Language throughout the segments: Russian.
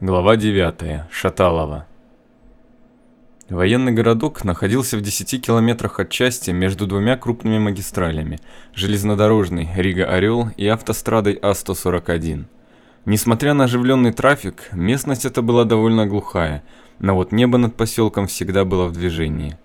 Глава 9. Шаталова. Военный городок находился в 10 километрах от части между двумя крупными магистралями – железнодорожной Рига-Орел и автострадой А-141. Несмотря на оживленный трафик, местность эта была довольно глухая, но вот небо над поселком всегда было в движении.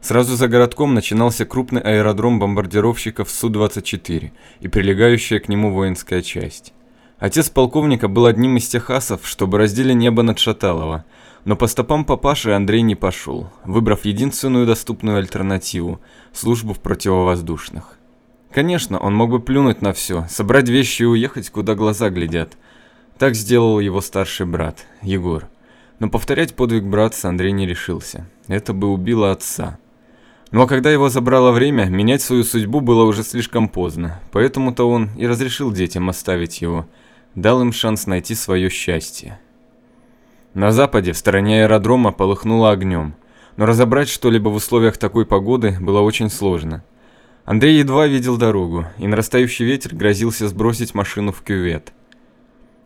Сразу за городком начинался крупный аэродром бомбардировщиков Су-24 и прилегающая к нему воинская часть. Отец полковника был одним из тех асов, чтобы раздели небо над Шаталово, но по стопам папаши Андрей не пошел, выбрав единственную доступную альтернативу – службу в противовоздушных. Конечно, он мог бы плюнуть на все, собрать вещи и уехать, куда глаза глядят. Так сделал его старший брат, Егор. Но повторять подвиг братца Андрей не решился. Это бы убило отца. Ну а когда его забрало время, менять свою судьбу было уже слишком поздно, поэтому-то он и разрешил детям оставить его – дал им шанс найти свое счастье. На западе, в стороне аэродрома, полыхнуло огнем, но разобрать что-либо в условиях такой погоды было очень сложно. Андрей едва видел дорогу, и нарастающий ветер грозился сбросить машину в кювет.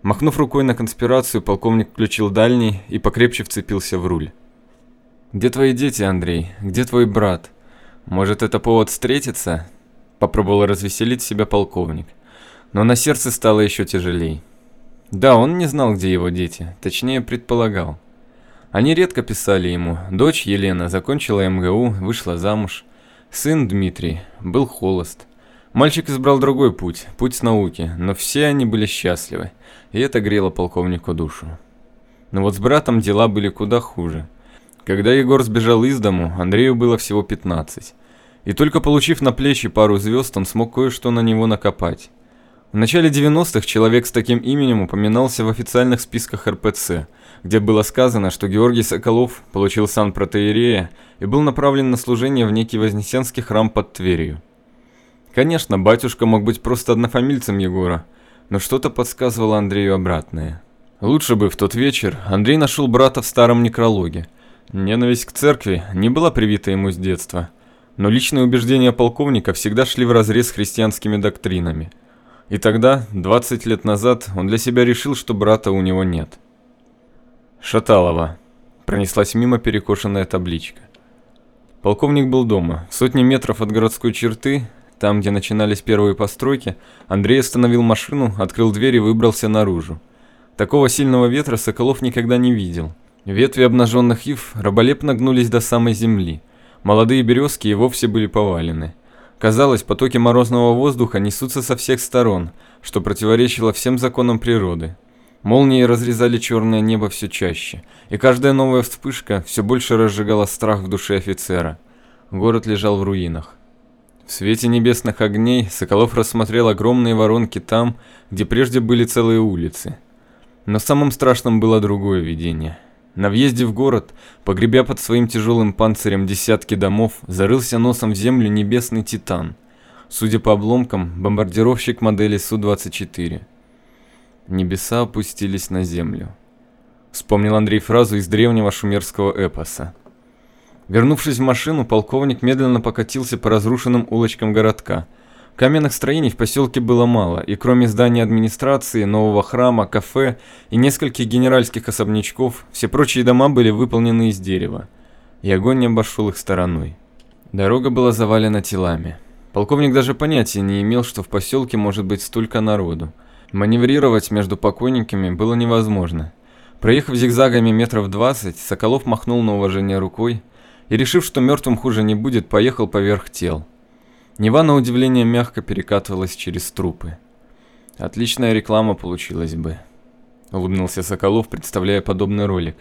Махнув рукой на конспирацию, полковник включил дальний и покрепче вцепился в руль. «Где твои дети, Андрей? Где твой брат? Может, это повод встретиться?» Попробовал развеселить себя полковник но на сердце стало еще тяжелей. Да, он не знал, где его дети, точнее предполагал. Они редко писали ему. Дочь Елена закончила МГУ, вышла замуж. Сын Дмитрий был холост. Мальчик избрал другой путь, путь науки, но все они были счастливы, и это грело полковнику душу. Но вот с братом дела были куда хуже. Когда Егор сбежал из дому, Андрею было всего 15. И только получив на плечи пару звезд, он смог кое-что на него накопать. В начале 90-х человек с таким именем упоминался в официальных списках РПЦ, где было сказано, что Георгий Соколов получил сан протеерея и был направлен на служение в некий Вознесенский храм под Тверью. Конечно, батюшка мог быть просто однофамильцем Егора, но что-то подсказывало Андрею обратное. Лучше бы в тот вечер Андрей нашел брата в старом некрологе. Ненависть к церкви не была привита ему с детства, но личные убеждения полковника всегда шли вразрез с христианскими доктринами – и тогда, 20 лет назад, он для себя решил, что брата у него нет. Шаталова. Пронеслась мимо перекошенная табличка. Полковник был дома. Сотни метров от городской черты, там, где начинались первые постройки, Андрей остановил машину, открыл дверь и выбрался наружу. Такого сильного ветра Соколов никогда не видел. Ветви обнаженных ив раболепно гнулись до самой земли. Молодые березки и вовсе были повалены. Казалось, потоки морозного воздуха несутся со всех сторон, что противоречило всем законам природы. Молнии разрезали черное небо все чаще, и каждая новая вспышка все больше разжигала страх в душе офицера. Город лежал в руинах. В свете небесных огней Соколов рассмотрел огромные воронки там, где прежде были целые улицы. Но самым страшным было другое видение – на въезде в город, погребя под своим тяжелым панцирем десятки домов, зарылся носом в землю небесный Титан. Судя по обломкам, бомбардировщик модели Су-24. Небеса опустились на землю. Вспомнил Андрей фразу из древнего шумерского эпоса. Вернувшись в машину, полковник медленно покатился по разрушенным улочкам городка – Каменных строений в поселке было мало, и кроме здания администрации, нового храма, кафе и нескольких генеральских особнячков, все прочие дома были выполнены из дерева, и огонь не обошел их стороной. Дорога была завалена телами. Полковник даже понятия не имел, что в поселке может быть столько народу. Маневрировать между покойниками было невозможно. Проехав зигзагами метров 20, Соколов махнул на уважение рукой и, решив, что мертвым хуже не будет, поехал поверх тел. Нева, на удивление, мягко перекатывалась через трупы. Отличная реклама получилась бы. Улыбнулся Соколов, представляя подобный ролик.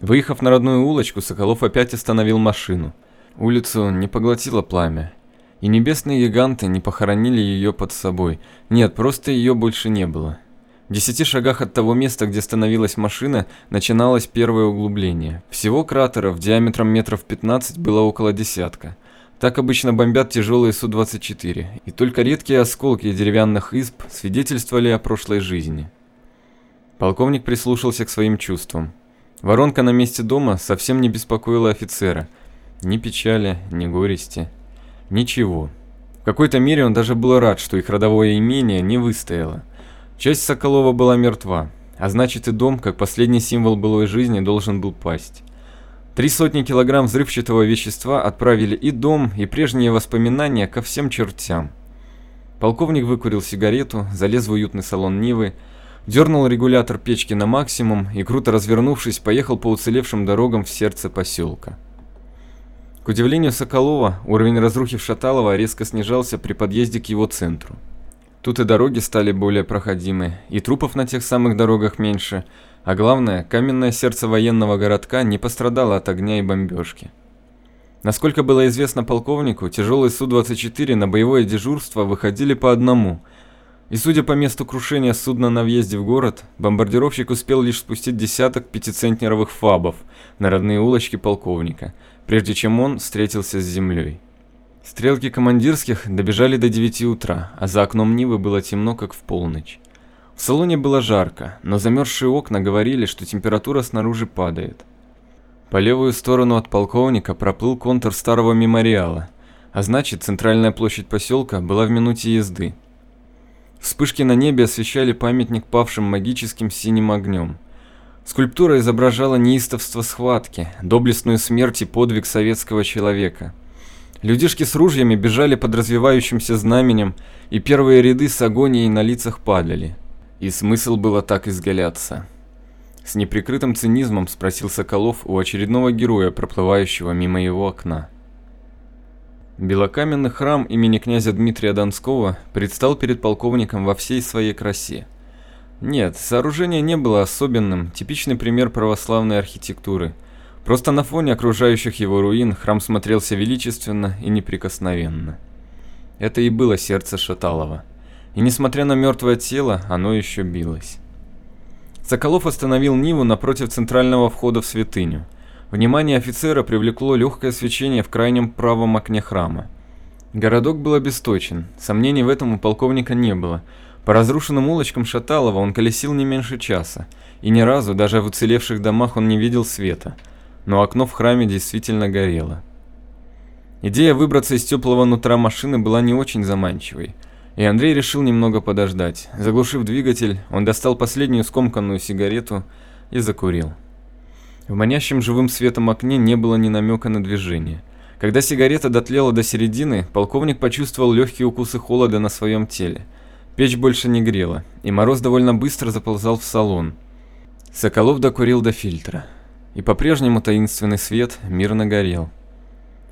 Выехав на родную улочку, Соколов опять остановил машину. Улицу не поглотило пламя. И небесные гиганты не похоронили ее под собой. Нет, просто ее больше не было. В десяти шагах от того места, где остановилась машина, начиналось первое углубление. Всего кратеров диаметром метров 15 было около десятка. Так обычно бомбят тяжелые Су-24, и только редкие осколки деревянных изб свидетельствовали о прошлой жизни. Полковник прислушался к своим чувствам. Воронка на месте дома совсем не беспокоила офицера. Ни печали, ни горести. Ничего. В какой-то мере он даже был рад, что их родовое имение не выстояло. Часть Соколова была мертва. а значит и дом, как последний символ былой жизни, должен был пасть. Три сотни килограмм взрывчатого вещества отправили и дом, и прежние воспоминания ко всем чертям. Полковник выкурил сигарету, залез в уютный салон Нивы, дернул регулятор печки на максимум и, круто развернувшись, поехал по уцелевшим дорогам в сердце поселка. К удивлению Соколова, уровень разрухи в Шаталово резко снижался при подъезде к его центру. Тут и дороги стали более проходимы, и трупов на тех самых дорогах меньше, а главное, каменное сердце военного городка не пострадало от огня и бомбежки. Насколько было известно полковнику, тяжелые Су-24 на боевое дежурство выходили по одному, и судя по месту крушения судна на въезде в город, бомбардировщик успел лишь спустить десяток пятицентнеровых фабов на родные улочки полковника, прежде чем он встретился с землей. Стрелки командирских добежали до 9 утра, а за окном Нивы было темно, как в полночь. В салоне было жарко, но замерзшие окна говорили, что температура снаружи падает. По левую сторону от полковника проплыл контур старого мемориала, а значит, центральная площадь поселка была в минуте езды. Вспышки на небе освещали памятник павшим магическим синим огнем. Скульптура изображала неистовство схватки, доблестную смерть и подвиг советского человека – Людишки с ружьями бежали под развивающимся знаменем, и первые ряды с агонией на лицах падали. И смысл было так изгаляться. С неприкрытым цинизмом спросил Соколов у очередного героя, проплывающего мимо его окна. Белокаменный храм имени князя Дмитрия Донского предстал перед полковником во всей своей красе. Нет, сооружение не было особенным, типичный пример православной архитектуры – Просто на фоне окружающих его руин храм смотрелся величественно и неприкосновенно. Это и было сердце Шаталова. И несмотря на мертвое тело, оно еще билось. Соколов остановил Ниву напротив центрального входа в святыню. Внимание офицера привлекло легкое свечение в крайнем правом окне храма. Городок был обесточен, сомнений в этом у полковника не было. По разрушенным улочкам Шаталова он колесил не меньше часа, и ни разу, даже в уцелевших домах, он не видел света – но окно в храме действительно горело. Идея выбраться из теплого нутра машины была не очень заманчивой, и Андрей решил немного подождать. Заглушив двигатель, он достал последнюю скомканную сигарету и закурил. В манящем живым светом окне не было ни намека на движение. Когда сигарета дотлела до середины, полковник почувствовал легкие укусы холода на своем теле. Печь больше не грела, и мороз довольно быстро заползал в салон. Соколов докурил до фильтра и по-прежнему таинственный свет мирно горел.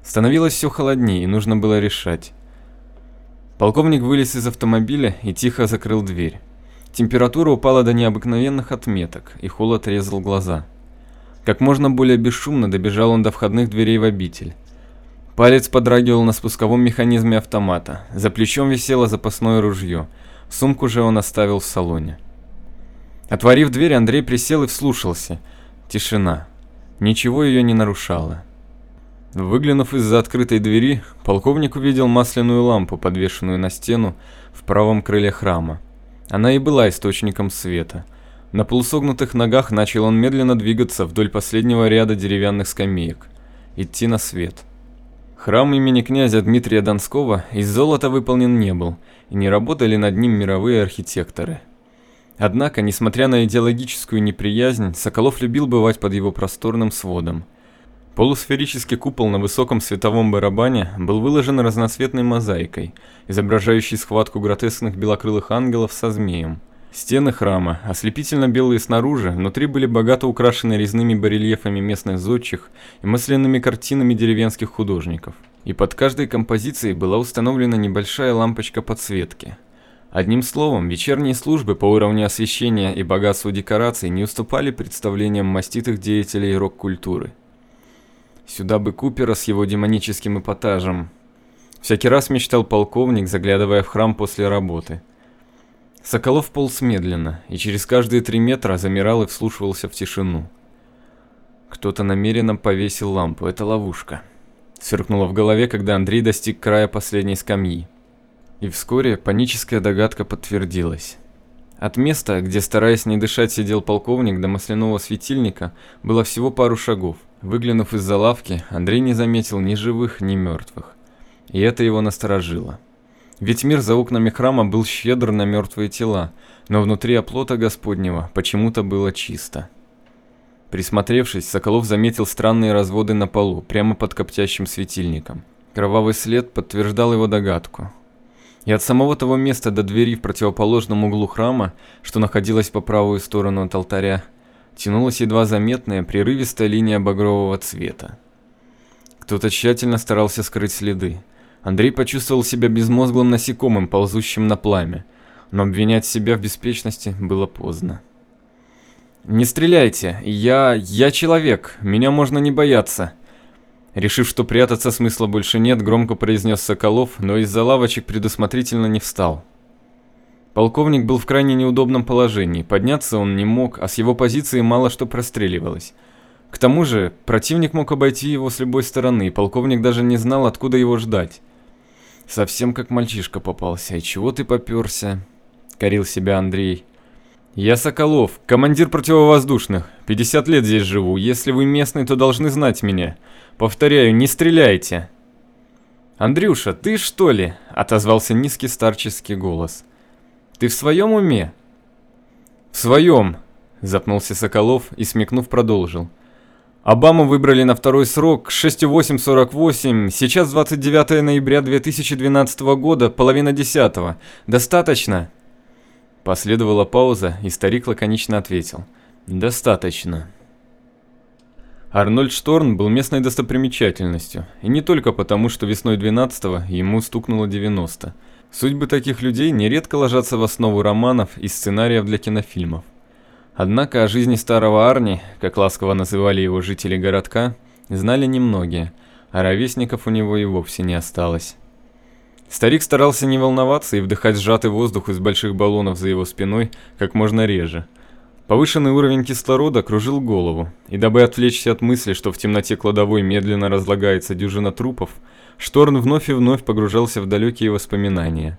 Становилось все холоднее, и нужно было решать. Полковник вылез из автомобиля и тихо закрыл дверь. Температура упала до необыкновенных отметок, и холод резал глаза. Как можно более бесшумно добежал он до входных дверей в обитель. Палец подрагивал на спусковом механизме автомата, за плечом висело запасное ружье, сумку же он оставил в салоне. Отворив дверь, Андрей присел и вслушался. Тишина. Ничего ее не нарушало. Выглянув из-за открытой двери, полковник увидел масляную лампу, подвешенную на стену в правом крыле храма. Она и была источником света. На полусогнутых ногах начал он медленно двигаться вдоль последнего ряда деревянных скамеек. Идти на свет. Храм имени князя Дмитрия Донского из золота выполнен не был, и не работали над ним мировые архитекторы. Однако, несмотря на идеологическую неприязнь, Соколов любил бывать под его просторным сводом. Полусферический купол на высоком световом барабане был выложен разноцветной мозаикой, изображающей схватку гротескных белокрылых ангелов со змеем. Стены храма, ослепительно белые снаружи, внутри были богато украшены резными барельефами местных зодчих и масляными картинами деревенских художников. И под каждой композицией была установлена небольшая лампочка подсветки – Одним словом, вечерние службы по уровню освещения и богатству декораций не уступали представлениям маститых деятелей рок-культуры. Сюда бы Купера с его демоническим эпатажем. Всякий раз мечтал полковник, заглядывая в храм после работы. Соколов полз медленно, и через каждые три метра замирал и вслушивался в тишину. Кто-то намеренно повесил лампу, это ловушка. Сверкнуло в голове, когда Андрей достиг края последней скамьи. И вскоре паническая догадка подтвердилась. От места, где, стараясь не дышать, сидел полковник до масляного светильника, было всего пару шагов. Выглянув из-за лавки, Андрей не заметил ни живых, ни мертвых. И это его насторожило. Ведь мир за окнами храма был щедр на мертвые тела, но внутри оплота Господнего почему-то было чисто. Присмотревшись, Соколов заметил странные разводы на полу, прямо под коптящим светильником. Кровавый след подтверждал его догадку. И от самого того места до двери в противоположном углу храма, что находилась по правую сторону от алтаря, тянулась едва заметная прерывистая линия багрового цвета. Кто-то тщательно старался скрыть следы. Андрей почувствовал себя безмозглым насекомым, ползущим на пламя, но обвинять себя в беспечности было поздно. «Не стреляйте, я... я человек, меня можно не бояться». Решив, что прятаться смысла больше нет, громко произнес Соколов, но из-за лавочек предусмотрительно не встал. Полковник был в крайне неудобном положении, подняться он не мог, а с его позиции мало что простреливалось. К тому же, противник мог обойти его с любой стороны, и полковник даже не знал, откуда его ждать. «Совсем как мальчишка попался, и чего ты попёрся?» – корил себя Андрей. «Я Соколов, командир противовоздушных. 50 лет здесь живу. Если вы местный, то должны знать меня. Повторяю, не стреляйте!» «Андрюша, ты что ли?» – отозвался низкий старческий голос. «Ты в своем уме?» «В своем!» – запнулся Соколов и, смекнув, продолжил. Обаму выбрали на второй срок 6.8.48, сейчас 29 ноября 2012 года, половина десятого. Достаточно?» Последовала пауза, и старик лаконично ответил. «Достаточно». Арнольд Шторн был местной достопримечательностью, и не только потому, что весной 12-го ему стукнуло 90. Судьбы таких людей нередко ложатся в основу романов и сценариев для кинофильмов. Однако о жизни старого Арни, как ласково называли его жители городка, знали немногие, а ровесников у него и вовсе не осталось. Старик старался не волноваться и вдыхать сжатый воздух из больших баллонов за его спиной как можно реже. Повышенный уровень кислорода кружил голову, и дабы отвлечься от мысли, что в темноте кладовой медленно разлагается дюжина трупов, Шторн вновь и вновь погружался в далекие воспоминания.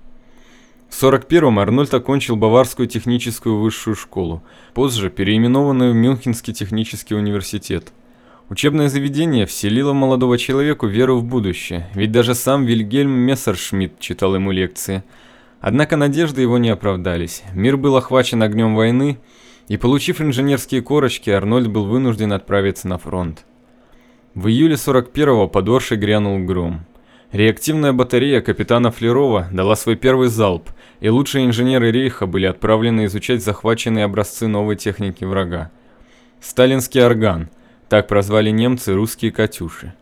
В 41-м Арнольд окончил Баварскую техническую высшую школу, позже переименованную в Мюнхенский технический университет. Учебное заведение вселило молодого человеку веру в будущее, ведь даже сам Вильгельм Мессершмитт читал ему лекции. Однако надежды его не оправдались. Мир был охвачен огнем войны, и получив инженерские корочки, Арнольд был вынужден отправиться на фронт. В июле 41-го под Оршей грянул гром. Реактивная батарея капитана Флерова дала свой первый залп, и лучшие инженеры Рейха были отправлены изучать захваченные образцы новой техники врага. Сталинский орган – так прозвали немцы русские «Катюши».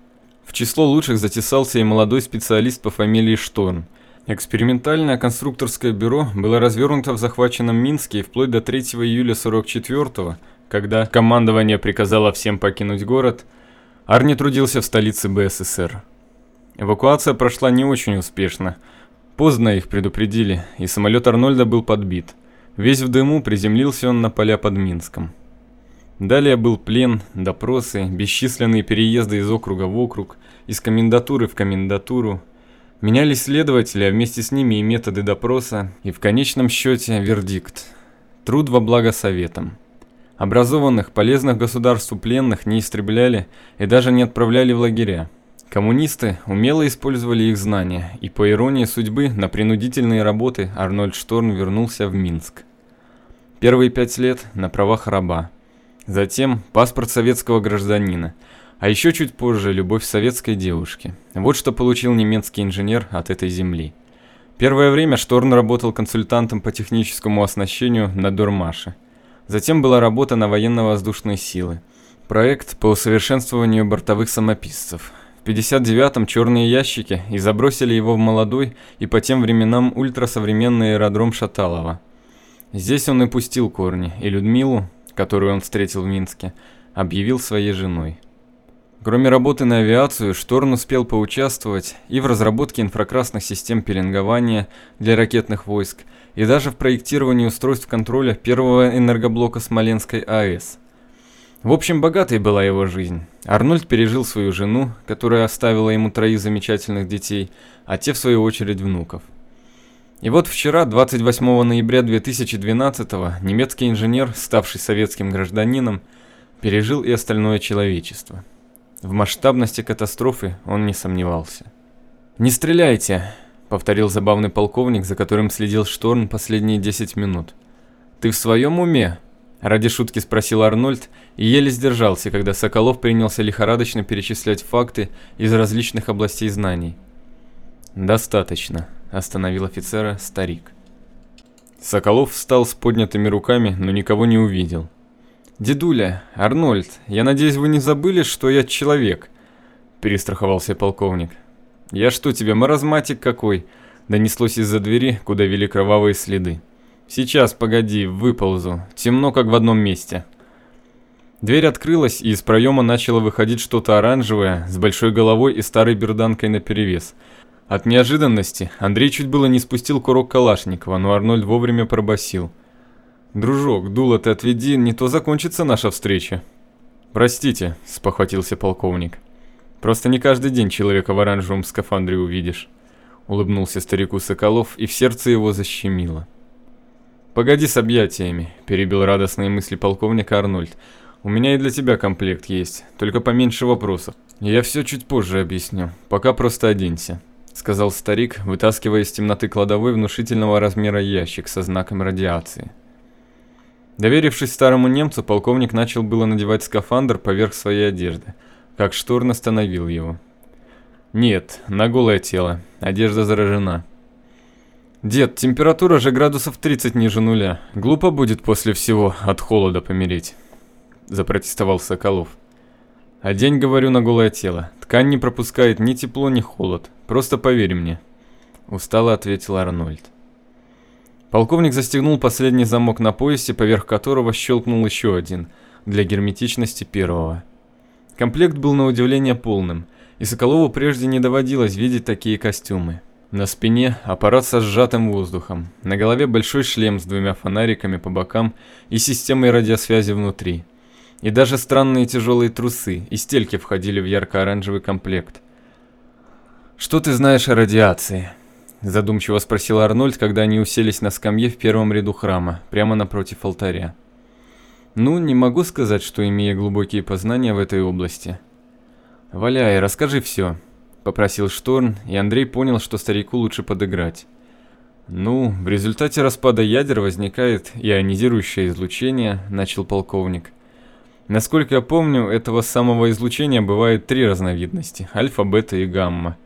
В число лучших затесался и молодой специалист по фамилии Шторн. Экспериментальное конструкторское бюро было развернуто в захваченном Минске вплоть до 3 июля 44 когда командование приказало всем покинуть город, Арни трудился в столице БССР. Эвакуация прошла не очень успешно. Поздно их предупредили, и самолет Арнольда был подбит. Весь в дыму приземлился он на поля под Минском. Далее был плен, допросы, бесчисленные переезды из округа в округ, из комендатуры в комендатуру. Менялись следователи, а вместе с ними и методы допроса, и в конечном счете вердикт. Труд во благо советам. Образованных, полезных государству пленных не истребляли и даже не отправляли в лагеря. Коммунисты умело использовали их знания, и по иронии судьбы на принудительные работы Арнольд Шторн вернулся в Минск. Первые пять лет на правах раба. Затем паспорт советского гражданина. А еще чуть позже любовь советской девушки. Вот что получил немецкий инженер от этой земли. Первое время Шторн работал консультантом по техническому оснащению на Дормаше. Затем была работа на военно-воздушные силы. Проект по усовершенствованию бортовых самописцев. В 59-м черные ящики и забросили его в молодой и по тем временам ультрасовременный аэродром Шаталова. Здесь он и пустил корни, и Людмилу, которую он встретил в Минске, объявил своей женой. Кроме работы на авиацию, Шторн успел поучаствовать и в разработке инфракрасных систем пеленгования для ракетных войск, и даже в проектировании устройств контроля первого энергоблока Смоленской АЭС. В общем, богатой была его жизнь. Арнольд пережил свою жену, которая оставила ему троих замечательных детей, а те, в свою очередь, внуков. И вот вчера, 28 ноября 2012 немецкий инженер, ставший советским гражданином, пережил и остальное человечество. В масштабности катастрофы он не сомневался. «Не стреляйте!» – повторил забавный полковник, за которым следил Шторн последние 10 минут. Ты в своем уме? Ради шутки спросил Арнольд и еле сдержался, когда Соколов принялся лихорадочно перечислять факты из различных областей знаний. «Достаточно», – остановил офицера старик. Соколов встал с поднятыми руками, но никого не увидел. «Дедуля, Арнольд, я надеюсь, вы не забыли, что я человек?» – перестраховался полковник. «Я что тебе, маразматик какой?» – донеслось из-за двери, куда вели кровавые следы. Сейчас, погоди, выползу. Темно, как в одном месте. Дверь открылась, и из проема начало выходить что-то оранжевое, с большой головой и старой берданкой наперевес. От неожиданности Андрей чуть было не спустил курок Калашникова, но Арнольд вовремя пробасил: «Дружок, дуло ты отведи, не то закончится наша встреча». «Простите», — спохватился полковник. «Просто не каждый день человека в оранжевом скафандре увидишь», — улыбнулся старику Соколов, и в сердце его защемило. «Погоди с объятиями», – перебил радостные мысли полковника Арнольд. «У меня и для тебя комплект есть, только поменьше вопросов. Я все чуть позже объясню, пока просто оденься», – сказал старик, вытаскивая из темноты кладовой внушительного размера ящик со знаком радиации. Доверившись старому немцу, полковник начал было надевать скафандр поверх своей одежды, как Шторн остановил его. «Нет, на голое тело, одежда заражена». Дед, температура же градусов 30 ниже нуля. Глупо будет после всего от холода помереть. Запротестовал Соколов. А день, говорю, на голое тело. Ткань не пропускает ни тепло, ни холод. Просто поверь мне. Устало ответил Арнольд. Полковник застегнул последний замок на поясе, поверх которого щелкнул еще один, для герметичности первого. Комплект был на удивление полным, и Соколову прежде не доводилось видеть такие костюмы. На спине аппарат со сжатым воздухом, на голове большой шлем с двумя фонариками по бокам и системой радиосвязи внутри. И даже странные тяжелые трусы и стельки входили в ярко-оранжевый комплект. «Что ты знаешь о радиации?» Задумчиво спросил Арнольд, когда они уселись на скамье в первом ряду храма, прямо напротив алтаря. «Ну, не могу сказать, что имея глубокие познания в этой области». «Валяй, расскажи все», попросил Шторн, и Андрей понял, что старику лучше подыграть. Ну, в результате распада ядер возникает ионизирующее излучение, начал полковник. Насколько я помню, этого самого излучения бывает три разновидности: альфа, бета и гамма.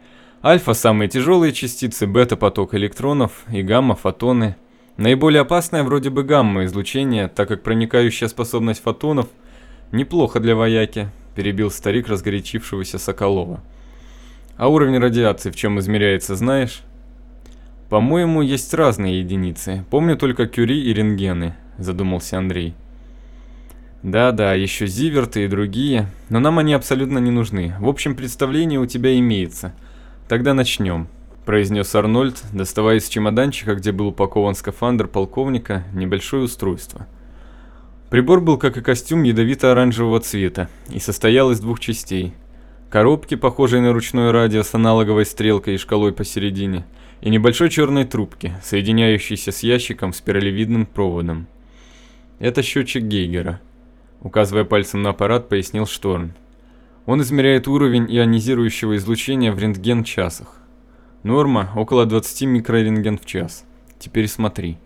Альфа самые тяжелые частицы, бета поток электронов и гамма фотоны. Наиболее опасное вроде бы гамма излучение, так как проникающая способность фотонов неплохо для вояки, перебил старик разгорячившегося Соколова. А уровень радиации в чем измеряется, знаешь? По-моему, есть разные единицы. Помню только Кюри и рентгены, задумался Андрей. Да-да, еще Зиверты и другие, но нам они абсолютно не нужны. В общем, представление у тебя имеется. Тогда начнем, произнес Арнольд, доставая из чемоданчика, где был упакован скафандр полковника, небольшое устройство. Прибор был, как и костюм, ядовито-оранжевого цвета и состоял из двух частей коробки, похожей на ручное радио с аналоговой стрелкой и шкалой посередине, и небольшой черной трубки, соединяющейся с ящиком спиралевидным проводом. Это счетчик Гейгера. Указывая пальцем на аппарат, пояснил Шторн. Он измеряет уровень ионизирующего излучения в рентген-часах. Норма около 20 микрорентген в час. Теперь смотри,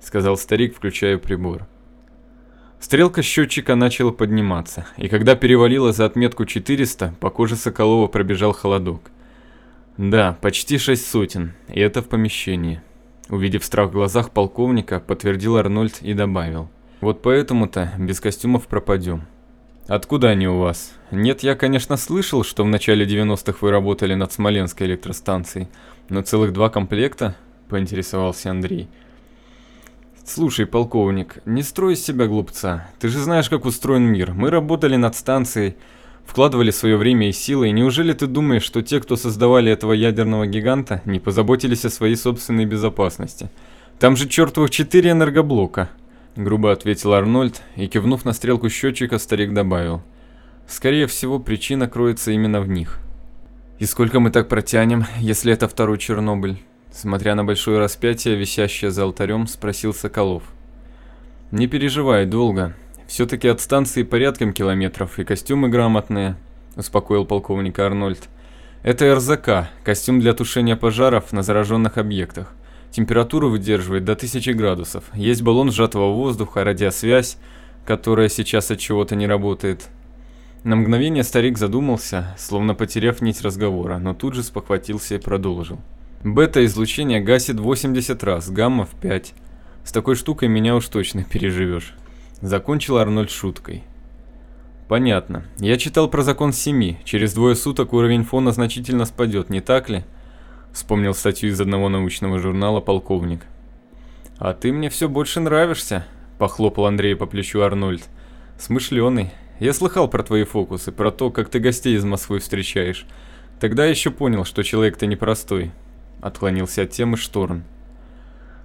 сказал старик, включая прибор. Стрелка счетчика начала подниматься, и когда перевалила за отметку 400, по коже Соколова пробежал холодок. Да, почти шесть сотен, и это в помещении. Увидев страх в глазах полковника, подтвердил Арнольд и добавил. Вот поэтому-то без костюмов пропадем. Откуда они у вас? Нет, я, конечно, слышал, что в начале 90-х вы работали над Смоленской электростанцией, но целых два комплекта, поинтересовался Андрей. Слушай, полковник, не строй из себя глупца. Ты же знаешь, как устроен мир. Мы работали над станцией, вкладывали свое время и силы, и неужели ты думаешь, что те, кто создавали этого ядерного гиганта, не позаботились о своей собственной безопасности? Там же чертовых четыре энергоблока, грубо ответил Арнольд, и кивнув на стрелку счетчика, старик добавил: Скорее всего, причина кроется именно в них. И сколько мы так протянем, если это второй Чернобыль? Смотря на большое распятие, висящее за алтарем, спросил Соколов. «Не переживай, долго. Все-таки от станции порядком километров, и костюмы грамотные», – успокоил полковник Арнольд. Это РЗК, костюм для тушения пожаров на зараженных объектах. Температуру выдерживает до 1000 градусов. Есть баллон сжатого воздуха, радиосвязь, которая сейчас от чего-то не работает. На мгновение старик задумался, словно потеряв нить разговора, но тут же спохватился и продолжил. Бета-излучение гасит 80 раз, гамма в 5. С такой штукой меня уж точно переживешь. Закончил Арнольд шуткой. Понятно. Я читал про закон семи. Через двое суток уровень фона значительно спадет, не так ли? Вспомнил статью из одного научного журнала полковник. А ты мне все больше нравишься, похлопал Андрей по плечу Арнольд. Смышленый. Я слыхал про твои фокусы, про то, как ты гостей из Москвы встречаешь. Тогда еще понял, что человек ты непростой. Отклонился от темы Шторн.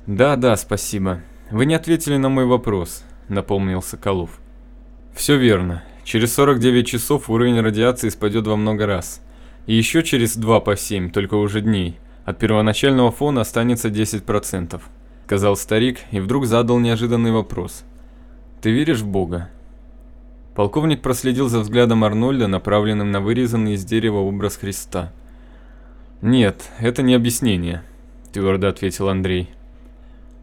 Да, да, спасибо. Вы не ответили на мой вопрос, напомнил Соколов. Все верно. Через 49 часов уровень радиации спадет во много раз. И еще через 2 по 7, только уже дней. От первоначального фона останется 10%, сказал старик и вдруг задал неожиданный вопрос. Ты веришь в Бога? Полковник проследил за взглядом Арнольда, направленным на вырезанный из дерева образ Христа. «Нет, это не объяснение», – твердо ответил Андрей.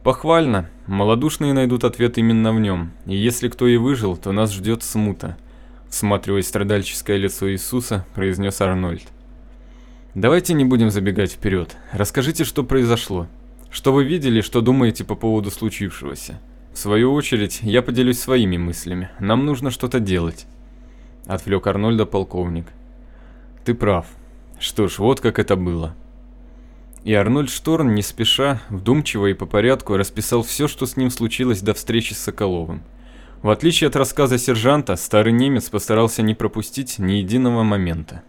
«Похвально. Молодушные найдут ответ именно в нем. И если кто и выжил, то нас ждет смута всматриваясь страдальческое лицо Иисуса, произнес Арнольд. Давайте не будем забегать вперед. Расскажите, что произошло. Что вы видели, что думаете по поводу случившегося. В свою очередь, я поделюсь своими мыслями. Нам нужно что-то делать. Отвлек Арнольда полковник. Ты прав. Что ж, вот как это было. И Арнольд Шторн, не спеша, вдумчиво и по порядку расписал все, что с ним случилось до встречи с Соколовым. В отличие от рассказа сержанта, старый немец постарался не пропустить ни единого момента.